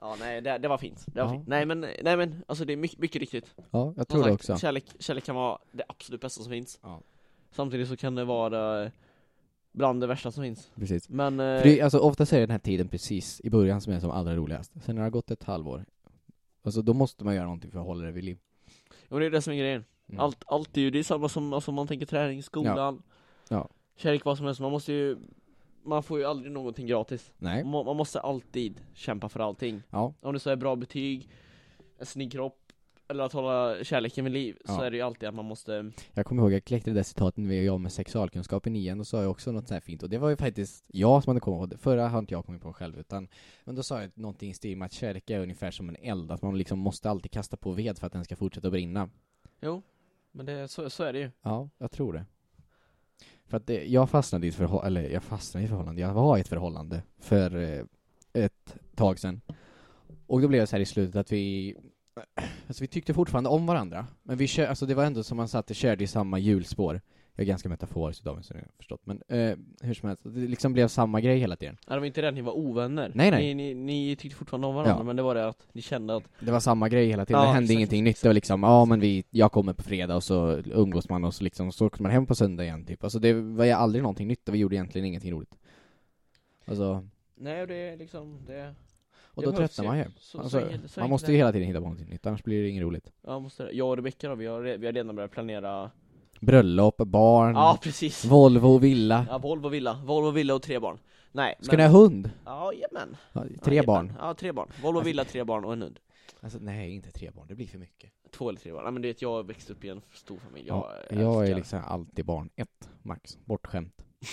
Ja, nej, det, det var fint. Det var Ja. fint. Nej men, nej men, alltså det är mycket, mycket riktigt. ja, jag tror det sagt, också. Kärlek, kärlek kan vara det absolut bästa som finns. Ja. Samtidigt så kan det vara eh, bland det värsta som finns. Precis. Men, eh, För det, alltså, oftast är det den här tiden precis i början som är som allra roligast. Sen när det har gått ett halvår, alltså då måste man göra någonting för att hålla det vid liv. jo, det är det som är grejen. Mm. Allt, allt är ju, det är samma som alltså, man tänker träning, skolan, Ja. kärlek, vad som helst. Man måste ju, man får ju aldrig någonting gratis. Nej. Man, man måste alltid kämpa för allting. Ja. Om det så är bra betyg, en snygg kropp, eller att hålla kärleken vid liv, så Ja. är det ju alltid att man måste Jag kommer ihåg, jag kläckte det där citatet när jag med sexualkunskap i nian, och sa jag också något så här fint, och det var ju faktiskt jag som hade kommit på det, förra har inte jag kommit på själv, utan, men då sa jag någonting i stil med att kärlek är ungefär som en eld, att man liksom måste alltid kasta på ved för att den ska fortsätta brinna. Jo, men det, så, så är det ju. Ja, jag tror det. För att det, jag fastnade i ett förhållande, eller jag fastnade i ett förhållande, jag var i ett förhållande för eh, ett tag sedan. Och då blev det så här i slutet att vi, alltså vi tyckte fortfarande om varandra, men vi kör, alltså det var ändå som man satt och körde i samma hjulspår. Jag är ganska metaforisk idag, så ni har förstått, men eh, hur som helst, det liksom blev samma grej hela tiden. Ja, det var inte det att ni var ovänner. Nej, nej. Ni, ni, ni tyckte fortfarande om varandra, Ja. men det var det att ni kände att Det var samma grej hela tiden, Ja, det hände exakt, ingenting nytt, det var liksom, ja men vi, jag kommer på fredag och så umgås man och så liksom, så åker man hem på söndag igen typ. Alltså det var ju aldrig någonting nytt och vi gjorde egentligen ingenting roligt. Alltså, Nej, det är liksom, det... och det då tröttnar man ju. Så- så Alltså, så man måste ju hela tiden hitta på någonting nytt, annars blir det inget roligt. Ja, måste det. Jag och Rebecka då, vi har, vi har redan börjat planera Bröllop, barn, Ja, precis. Volvo, villa. Ja, Volvo villa, Volvo villa och tre barn. Nej, Ska ni ha hund? Ja, jajamän. Ja, Tre Ja, barn. jajamän. Ja, tre barn. Volvo Alltså- villa, tre barn och en hund. Alltså nej, inte tre barn, det blir för mycket. Två eller tre barn. Ja, men du vet, jag växte upp i en stor familj. Jag, Ja, jag är liksom alltid barn ett, max. Bortskämt.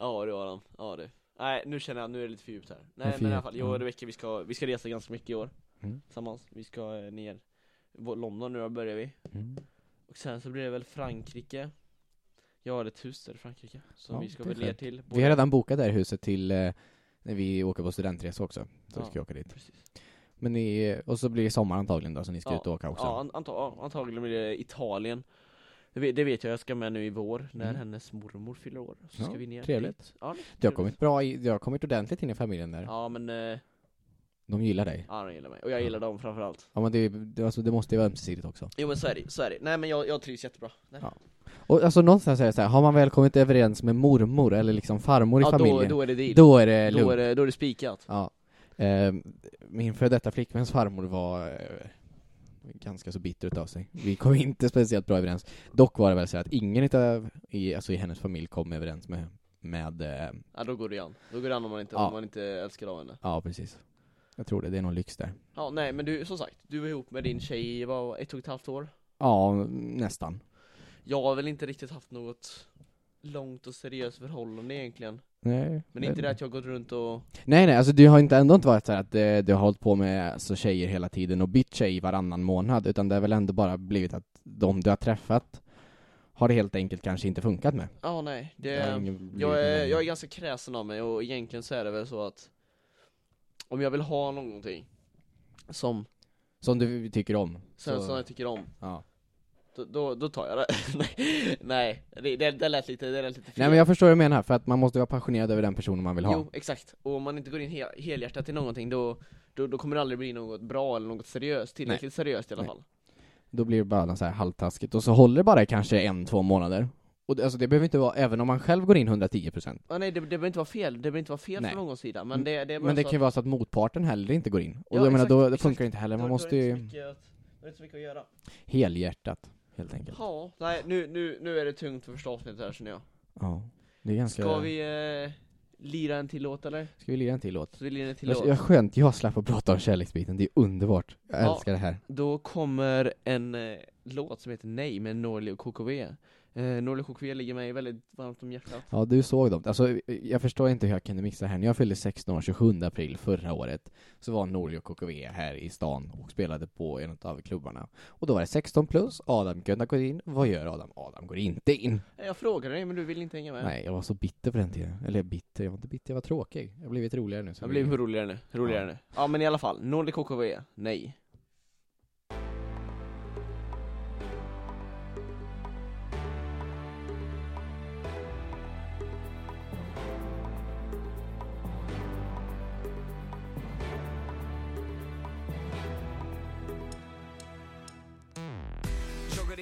Ja, var han. Ja, du. Nej, nu känner jag, nu är det lite för djupt här. Nej, är för men i alla djupt, fall, jag och ja. Rebecka, vi ska, vi ska resa ganska mycket i år. Mm. Tillsammans. Vi ska eh, ner London nu då börjar vi. Mm. Och sen så blir det väl Frankrike. Jag har ett hus där i Frankrike. Som Ja, vi ska det väl ner till. Vi har redan bokat det här huset till eh, när vi åker på studentresa också. Så Ja. ska vi åka dit. Precis. Men ni, och så blir det sommar antagligen då, så ni ska Ja, ut och åka också. Ja, an- anta, ja, antagligen blir det Italien. Det vet, det vet jag, jag ska med nu i vår när Mm. hennes mormor fyller år. Så Ja, ska vi ner trevligt. dit. Ja, det Du har kommit bra i, du har kommit ordentligt in i familjen där. Ja, men eh, De gillar dig. ja, de gillar mig. Och jag gillar dem framförallt. Ja men det, det, alltså, det måste ju vara ömsesidigt också. Jo men så är det, så är det. Nej men jag, jag trivs jättebra. Nej. Ja. Och alltså någonstans är det så här, har man väl kommit överens med mormor eller liksom farmor i Ja, då, familjen, då är det deal. då är det då, lugnt. är det, då är det spikat. Ja. Eh, min före detta flickväns farmor var eh, ganska så bitter utav sig. Vi kom inte speciellt bra överens. Dock var det väl så att ingen utav, i, alltså i hennes familj kom överens med, med eh, Ja då går det an. Då går det an om man inte, Ja. om man inte älskar av henne. ja precis. Jag tror det, det är någon lyx där. Ja nej men du, som sagt, du var ihop med din tjej i vad, ett och ett halvt år. Ja, nästan. Jag har väl inte riktigt haft något långt och seriöst förhållande egentligen. Nej. Men inte det att jag har gått runt och Nej nej, alltså du har inte ändå inte varit så här att eh, du har hållit på med alltså, tjejer hela tiden och bytt tjej varannan månad, utan det har väl ändå bara blivit att de du har träffat har det helt enkelt kanske inte funkat med. Ja nej, det, Det jag, är, jag är ganska kräsen av mig och egentligen så är det väl så att om jag vill ha någonting som, Som du tycker om. som, Så- som jag tycker om, Ja. då, då, då tar jag det. nej, nej, det, det, det lät lite, det lät lite fel. Nej men jag förstår vad du menar, för att man måste vara passionerad över den personen man vill ha. Jo, exakt. Och om man inte går in hel, helhjärtat i någonting då, då, då kommer det aldrig bli något bra eller något seriöst, tillräckligt seriöst i alla Nej. fall. Då blir det bara så här halvtaskigt, och så håller det bara kanske en, två månader. Och det, alltså det behöver inte vara, även om man själv går in 110% Ja, nej, det, det behöver inte vara fel, det behöver inte vara fel Nej. från någons sida, men det, det bara Men det kan ju att, vara så att motparten heller inte går in. Och Ja, jag menar, då, det funkar inte heller, man då- måste då det ju att, då är det inte så mycket att göra. helhjärtat, helt enkelt. Ja, nej, nu, nu, nu är det tungt för första avsnittet här känner jag. Ja. Det är ganska... Ska vi eh, lira en till låt eller? Ska vi lira en till låt? Så vi lirar en till låt. jag skönt, jag slapper prata om kärleksbiten, det är underbart. Jag Ja. älskar det här. Då kommer en eh, låt som heter Nej med Norli och KKV. Eh, Norli KKV ligger mig väldigt varmt om hjärtat. Ja, du såg dem. Alltså, jag förstår inte hur jag kunde mixa här. När jag fyllde 16 år, 27 april förra året, så var Norli och KKV här i stan och spelade på en av klubbarna. Och då var det 16 plus, Adam Gunnar går in. Vad gör Adam? Adam går inte in. Eh, Jag frågade dig men du vill inte hänga med. Nej, jag var så bitter på den tiden. Eller bitter, jag var inte bitter, jag var tråkig. Jag har blivit roligare nu. Jag blir vi- roligare nu, roligare Ja. nu. Ja men i alla fall, Nordic KKV, nej.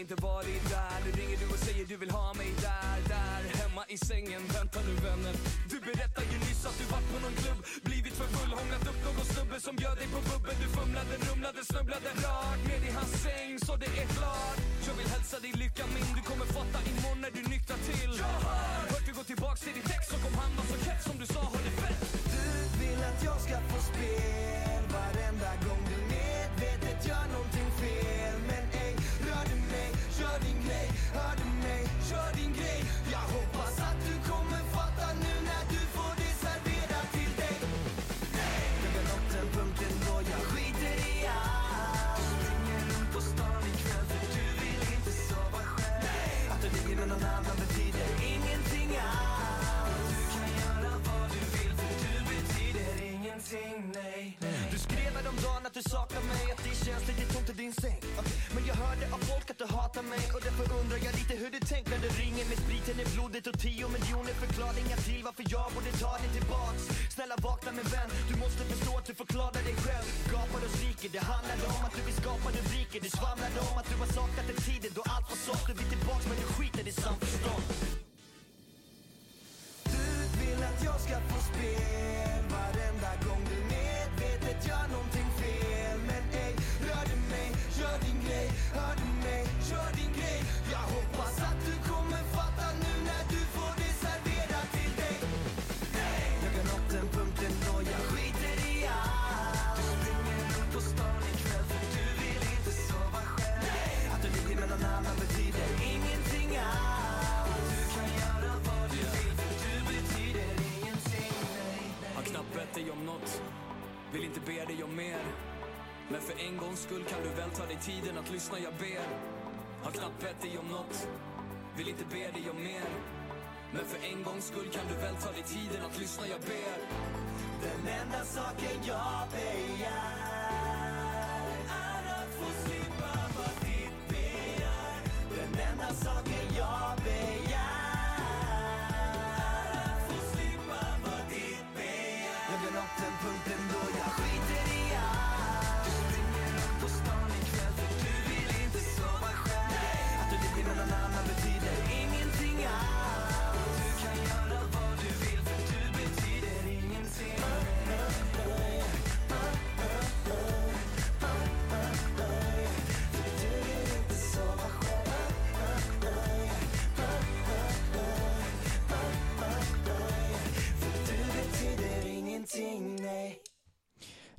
Inte varit där. Nu ringer du och säger du vill ha mig där Där. Hemma i sängen Vänta nu vännen Du berättade ju nyss att du varit på någon klubb. Blivit för full, hånglat upp någon snubbe som bjöd dig på bubbel Du fumlade, rumlade, snubblade rakt ner i hans säng. Så det är klart. Jag vill hälsa dig lycka min. Du kommer fatta imorgon när du nyktrar till. Jag har hört du gå tillbaks till ditt ex och kom han var så keff som du sa har det fett. Du vill att jag ska få spel. Varenda gång du medvetet gör någonting fel. Men gör din grej Hör du mig, kör din grej Jag hoppas att du kommer fatta nu när du får det serverat till dig Nej, jag har nått den punkten då jag skiter i allt Springer runt på stan ikväll för du vill inte sova själv Nej, att du ligger med någon annan betyder ingenting alls Du kan göra vad du vill för du betyder ingenting, nej, nej du saknar mig, att känns lite tomt i din säng. Men jag hörde av folk att du hatar mig. Och därför undrar jag lite hur du tänker när du ringer. Med spriten i blodet och tio miljoner förklaringar till varför jag borde ta dig tillbaks. Snälla vakna min vän, du måste förstå att du förklarar dig själv. Gapar och skriker, det handlar om att du vill skapa rubriker. Du svamlar om att du har saknat en tid. Då allt var soft Du vill tillbaks men du skiter i samförstånd. Du vill att jag ska få spel varenda gång skull kan du väl ta dig tiden att lyssna, jag ber. Har knappt bett dig om något, vill inte be dig om mer. Men för en gångs skull kan du väl ta dig tiden att lyssna, jag ber. Den enda saken jag begär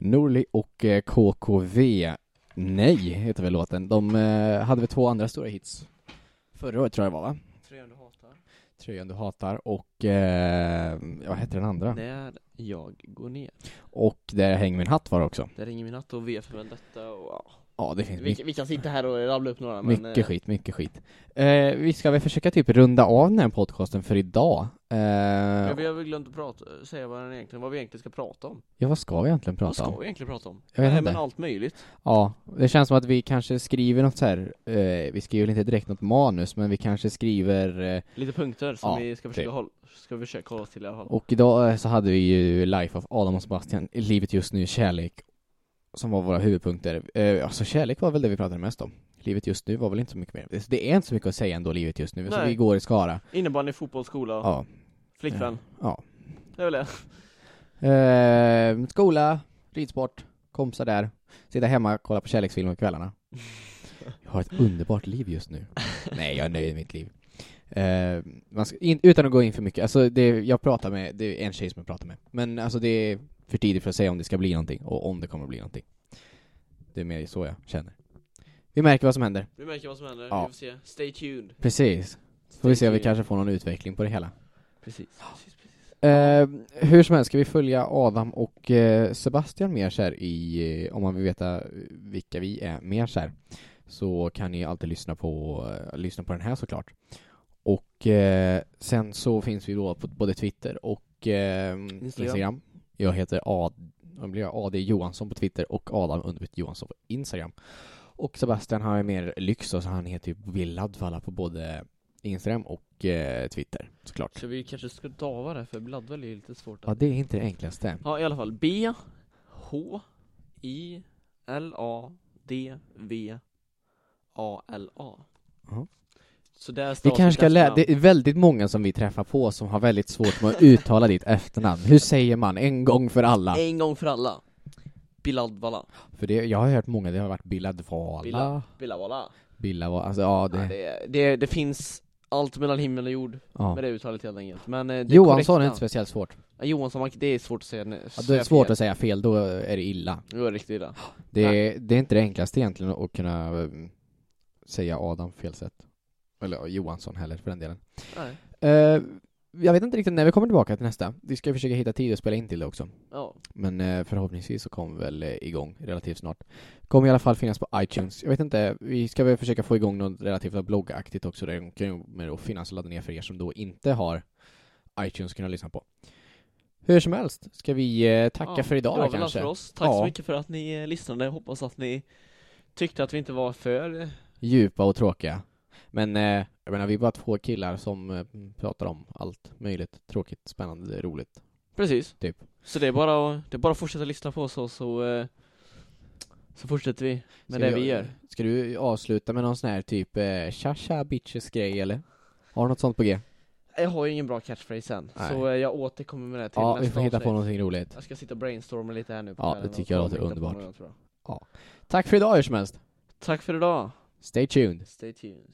Norli och eh, KKV Nej heter väl låten. De eh, hade väl två andra stora hits förra året tror jag det var va? Tröjan du hatar. Tröjan du hatar och eh, vad hette den andra? När jag går ner. Och Där hänger min hatt var också. Där ringer min natt och V för Vendetta och ja. Ja det finns Vi, mycket, vi kan sitta här och rabbla upp några men mycket eh, skit, mycket skit. Eh, vi ska väl försöka typ runda av den här podcasten för idag. Eh, Ja, vi har väl glömt att prata, säga vad, den egentligen, vad vi egentligen ska prata om. ja vad ska vi egentligen Vad prata ska om? vi egentligen prata om? Jag vet Nej, inte. men allt möjligt. Ja, det känns som att vi kanske skriver något så här. Eh, vi skriver inte direkt något manus men vi kanske skriver eh, Lite punkter som Ja, vi ska försöka typ. hålla, ska vi försöka hålla oss till i alla fall. Och idag eh, så hade vi ju Life of Adam och Sebastian, Livet just nu, Kärlek Som var våra huvudpunkter. Eh, Alltså kärlek var väl det vi pratade mest om. Livet just nu var väl inte så mycket mer. Det- Det är inte så mycket att säga ändå, livet just nu, så Nej. vi går i Skara. Innebandy, fotboll, skola, Ja, flickvän. ja. Det är väl det. eh, Skola, ridsport, kompisar där. Sitta hemma och kolla på kärleksfilmer på kvällarna. Jag har ett underbart liv just nu. Nej, jag är nöjd med mitt liv. Eh, man ska, in, utan att gå in för mycket, alltså det, jag pratar med, det är en tjej som jag pratar med. Men alltså det är för tidigt för att säga om det ska bli någonting och om det kommer att bli någonting Det är mer så jag känner Vi märker vad som händer Vi märker vad som händer, Ja. vi får se. Stay tuned. Precis Får vi se om vi kanske får någon utveckling på det hela Precis, precis, precis. Eh, hur som helst ska vi följa Adam och eh, Sebastian mer så här i, eh, om man vill veta vilka vi är mer så här, så kan ni alltid lyssna på, eh, lyssna på den här såklart. Och sen så finns vi då på både Twitter och eh, Instagram. Jag heter Ad, blir jag? AD Johansson på Twitter och Adam underbyt Johansson på Instagram. Och Sebastian har ju mer lyx så han heter ju Bill Laddvalla på både Instagram och eh, Twitter såklart. Så vi kanske ska dava det, för Bloodwell är ju lite svårt Ja, att... det är inte det enklaste. Ja, i alla fall. B, H, I, L, A, D, V, A, L, A. Ja. Så där Vi kanske ska lära, det är väldigt många som vi träffar på som har väldigt svårt med att uttala ditt efternamn. Hur säger man en gång för alla? En gång för alla. Biladvala. För det, jag har hört många, det har varit Billadvala, Billa. Bilavala. Billa, alltså ja Ja, det, det, det, det finns allt mellan himmel och jord ja. med det uttalet helt enkelt. Men eh, det Johansson är korrekta- inte speciellt svårt. Ja, Johansson, det är svårt att säga. Ja, det är svårt att säga fel, då är det illa. Det var riktigt illa. Det är, det är inte det enklaste egentligen att kunna um, säga Adam fel sätt. Eller Johansson heller för den delen. Nej. Eh, jag vet inte riktigt när vi kommer tillbaka till nästa. Vi ska försöka hitta tid att spela in till det också. Ja. Men eh, förhoppningsvis så kommer vi väl eh, igång relativt snart. Kommer i alla fall finnas på iTunes. Jag vet inte, vi ska väl försöka få igång något relativt bloggaktigt också det kommer att finnas och ladda ner för er som då inte har iTunes kunna lyssna på. Hur som helst, ska vi eh, tacka Ja, för idag då, kanske? för oss. Tack så Ja. mycket för att ni eh, lyssnade. Hoppas att ni tyckte att vi inte var för... Djupa och tråkiga. Men eh, jag menar, vi är bara två killar som eh, pratar om allt möjligt. Tråkigt, spännande, roligt. Precis. Typ. Så det är bara att, det är bara att fortsätta lyssna på oss och så, eh, så fortsätter vi med Ska det vi gör. Ska du avsluta med någon sån här typ eh, tja tja bitches grej eller? Har du något sånt på G? Jag har ju ingen bra catchphrase än, Nej. så eh, jag återkommer med det till Ja, nästa vi får hitta på avsnitt. någonting roligt. Jag ska sitta och brainstorma lite här nu på Ja, kvällen det tycker jag låter hitta på underbart. något, jag. Tack för idag hur som helst. Tack för idag. Stay tuned. Stay tuned.